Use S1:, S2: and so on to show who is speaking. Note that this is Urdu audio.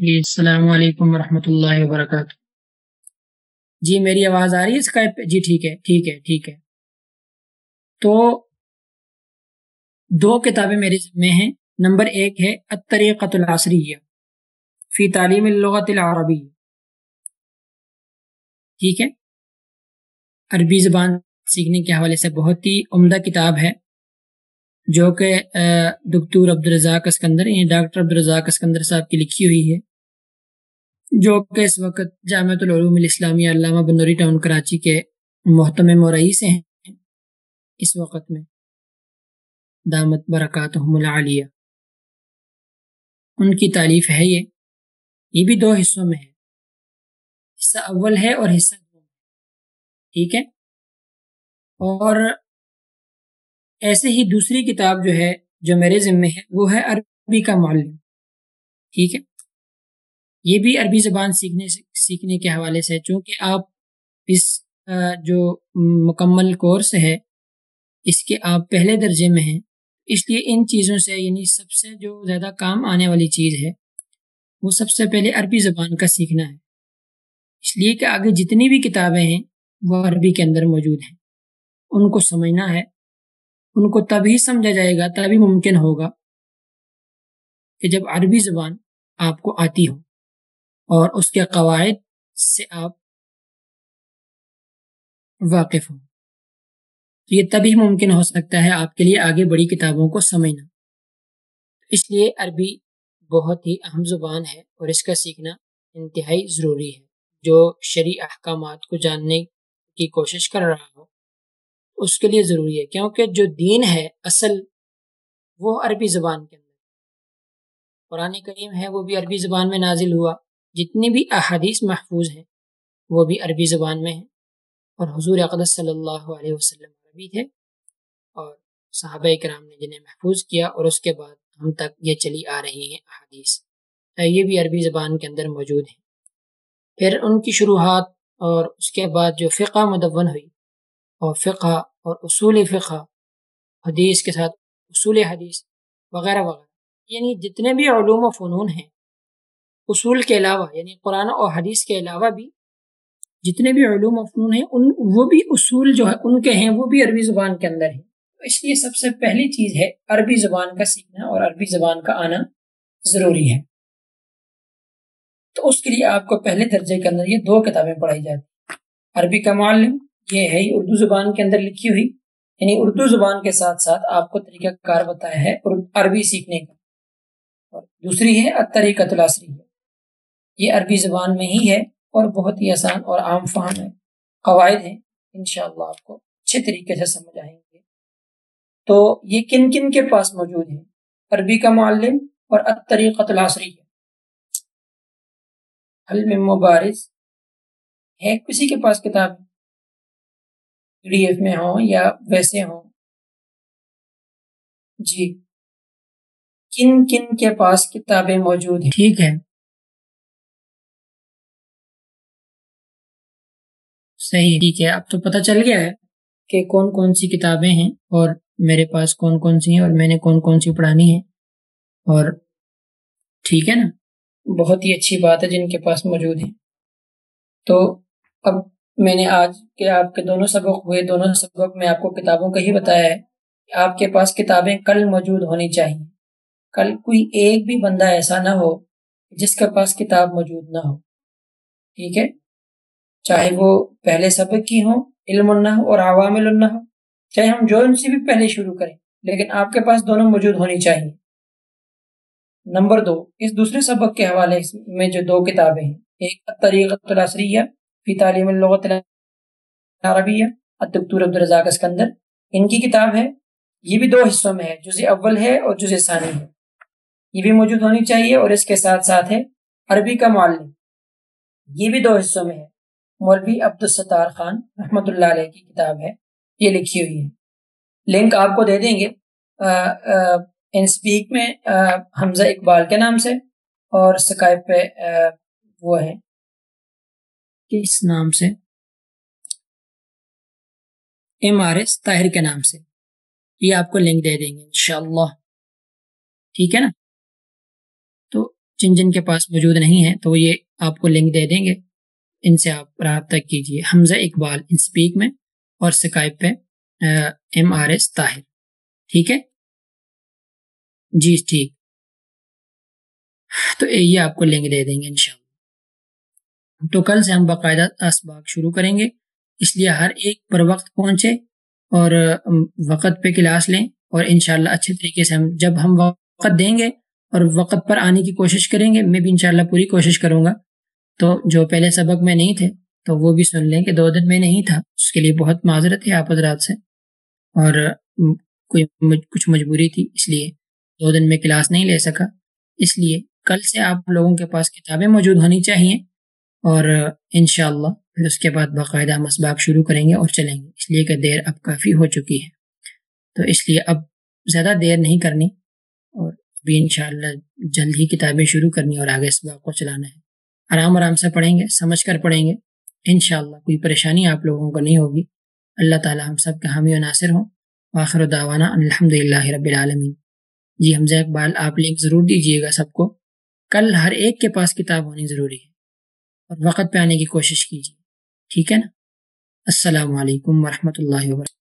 S1: پلیز السلام علیکم ورحمۃ اللہ وبرکاتہ۔ جی میری آواز آ رہی ہے اسکائپ پہ؟ جی ٹھیک ہے ٹھیک ہے ٹھیک ہے۔ تو دو کتابیں میرے ذمے ہیں۔ نمبر ایک ہے الطریقۃ العصریہ فی تعلیم اللغت العربی۔ ٹھیک ہے۔ عربی زبان سیکھنے کے حوالے سے بہت ہی عمدہ کتاب ہے، جو کہ دکتور عبدالرزاق اسکندر یعنی ڈاکٹر عبدالرزاق اسکندر صاحب کی لکھی ہوئی ہے۔ جو کہ اس وقت جامعۃ العلوم الاسلامیہ علامہ بنوری ٹاؤن کراچی کے محتم مرئی سے ہیں۔ اس وقت میں دامت برکات العالیہ۔ ان کی تعریف ہے یہ۔ یہ بھی دو حصوں میں ہے۔ حصہ اول ہے اور حصہ دو ٹھیک ہے؟ اور ایسے ہی دوسری کتاب جو ہے جو میرے ذمے ہے، وہ ہے عربی کا معلم۔ ٹھیک ہے؟ یہ بھی عربی زبان سیکھنے سے سیکھنے کے حوالے سے چونکہ آپ اس جو مکمل کورس ہے، اس کے آپ پہلے درجے میں ہیں۔ اس لیے ان چیزوں سے یعنی سب سے جو زیادہ کام آنے والی چیز ہے، وہ سب سے پہلے عربی زبان کا سیکھنا ہے۔ اس لیے کہ آگے جتنی بھی کتابیں ہیں، وہ عربی کے اندر موجود ہیں۔ ان کو سمجھنا ہے۔ ان کو تبھی سمجھا جائے گا تبھی ممکن ہوگا کہ جب عربی زبان آپ کو آتی ہو۔ اور اس کے قواعد سے آپ واقف ہوں۔ یہ تبھی ممکن ہو سکتا ہے آپ کے لیے آگے بڑی کتابوں کو سمجھنا۔ اس لیے عربی بہت ہی اہم زبان ہے اور اس کا سیکھنا انتہائی ضروری ہے۔ جو شرع احکامات کو جاننے کی کوشش کر رہا ہو، اس کے لیے ضروری ہے، کیونکہ جو دین ہے اصل، وہ عربی زبان کے اندر قرآن کریم ہے، وہ بھی عربی زبان میں نازل ہوا۔ جتنی بھی احادیث محفوظ ہیں، وہ بھی عربی زبان میں ہیں۔ اور حضور اقدس صلی اللہ علیہ وسلم عربی تھے اور صحابہ کرام نے جنہیں محفوظ کیا اور اس کے بعد ہم تک یہ چلی آ رہی ہیں احادیث۔ یہ بھی عربی زبان کے اندر موجود ہیں۔ پھر ان کی شروحات اور اس کے بعد جو فقہ مدون ہوئی اور فقہ اور اصول فقہ، حدیث کے ساتھ اصول حدیث وغیرہ وغیرہ یعنی جتنے بھی علوم و فنون ہیں اصول کے علاوہ یعنی قرآن اور حدیث کے علاوہ بھی جتنے بھی علوم و فنون ہیں، ان، وہ بھی اصول جو ہے ان کے ہیں، وہ بھی عربی زبان کے اندر ہیں۔ اس لیے سب سے پہلی چیز ہے، عربی زبان کا سیکھنا اور عربی زبان کا آنا ضروری ہے۔ تو اس کے لیے آپ کو پہلے درجے کے اندر یہ دو کتابیں پڑھائی جاتی عربی کا معلم، یہ ہے اردو زبان کے اندر لکھی ہوئی یعنی اردو زبان کے ساتھ ساتھ آپ کو طریقہ کار بتایا ہے عربی سیکھنے کا۔ اور دوسری ہے طریقۃ الاسری یہ عربی زبان میں ہی ہے اور بہت ہی آسان اور عام فہم ہے، قواعد ہیں، انشاءاللہ آپ کو اچھے طریقے سے سمجھ آئیں گے۔ تو یہ کن کن کے پاس موجود ہے عربی کا معلم اور طریقۃ الاسری ہے حل مبارز۔ ہے کسی کے پاس کتاب؟ ڈی ایف میں ہوں یا ویسے ہوں؟ جی۔ کن کن کے پاس کتابیں موجود ہیں؟ ٹھیک ہے۔ صحیح، ٹھیک ہے۔ اب تو پتہ چل گیا ہے کہ کون کون سی کتابیں ہیں اور میرے پاس کون کون سی ہیں اور میں نے کون کون سی پڑھانی ہے اور ٹھیک ہے نا؟ بہت ہی اچھی بات ہے جن کے پاس موجود ہیں۔ تو اب میں نے آج کے آپ کے دونوں سبق ہوئے، دونوں سبق میں آپ کو کتابوں کا ہی بتایا ہے کہ آپ کے پاس کتابیں کل موجود ہونی چاہیے۔ کل کوئی ایک بھی بندہ ایسا نہ ہو جس کے پاس کتاب موجود نہ ہو۔ ٹھیک ہے؟ چاہے وہ پہلے سبق کی ہوں، علم نہ ہو اور عوامل نہ ہو چاہے ہم جو ان سے بھی پہلے شروع کریں، لیکن آپ کے پاس دونوں موجود ہونی چاہیے۔ نمبر دو، اس دوسرے سبق کے حوالے میں جو دو کتابیں ہیں، ایک طریقۃ الاسریہ فی تعلیم اللغت العربیہ، الدکتور عبدالرزاق اسکندر۔ ان کی کتاب ہے، یہ بھی دو حصوں میں ہے جز اول ہے اور جز ثانی ہے۔ یہ بھی موجود ہونی چاہیے اور اس کے ساتھ ساتھ ہے، عربی کا معلم۔ یہ بھی دو حصوں میں ہے۔ مولوی عبدالستار خان رحمۃ اللہ علیہ کی کتاب ہے، یہ لکھی ہوئی ہے۔ لنک آپ کو دے دیں گے۔ انسپیک میں حمزہ اقبال کے نام سے اور سکائپ پہ وہ ہے کس نام سے؟ ایم آر ایس طاہر کے نام سے۔ یہ آپ کو لنک دے دیں گے انشاءاللہ۔ ٹھیک ہے نا؟ تو جن جن کے پاس موجود نہیں ہیں تو یہ آپ کو لنک دے دیں گے۔ ان سے آپ رابطہ کیجیے۔ حمزہ اقبال انسپیک میں اور سکائب پہ ایم آر ایس طاہر۔ ٹھیک ہے؟ جی ٹھیک۔ تو یہ آپ کو لنک دے دیں گے انشاءاللہ۔ تو کل سے ہم باقاعدہ اسباق شروع کریں گے۔ اس لیے ہر ایک پر وقت پہنچے اور وقت پہ کلاس لیں اور انشاءاللہ اچھے طریقے سے ہم، جب ہم وقت دیں گے اور وقت پر آنے کی کوشش کریں گے، میں بھی انشاءاللہ پوری کوشش کروں گا۔ تو جو پہلے سبق میں نہیں تھے، تو وہ بھی سن لیں کہ دو دن میں نہیں تھا۔ اس کے لیے بہت معذرت ہے آپ حضرات سے۔ اور کوئی کچھ مجبوری تھی، اس لیے دو دن میں کلاس نہیں لے سکا۔ اس لیے کل سے آپ لوگوں کے پاس کتابیں موجود ہونی چاہیے۔ اور انشاءاللہ پھر اس کے بعد باقاعدہ ہم اسباق شروع کریں گے اور چلیں گے۔ اس لیے کہ دیر اب کافی ہو چکی ہے۔ تو اس لیے اب زیادہ دیر نہیں کرنی۔ اور ابھی انشاءاللہ جلد ہی کتابیں شروع کرنی اور آگے اسباق کو چلانا ہے۔ آرام آرام سے پڑھیں گے، سمجھ کر پڑھیں گے۔ انشاءاللہ کوئی پریشانی آپ لوگوں کو نہیں ہوگی۔ اللہ تعالی ہم سب کا حامی و ناصر ہوں۔ آخر دعوانا الحمد للہ رب العالمین۔ جی حمزہ اقبال، آپ لنک ضرور دیجیے گا سب کو۔ کل ہر ایک کے پاس کتاب ہونی ضروری ہے۔ اور وقت پہ آنے کی کوشش کیجیے ٹھیک ہے نا؟ السلام علیکم ورحمۃ اللہ وبرکاتہ۔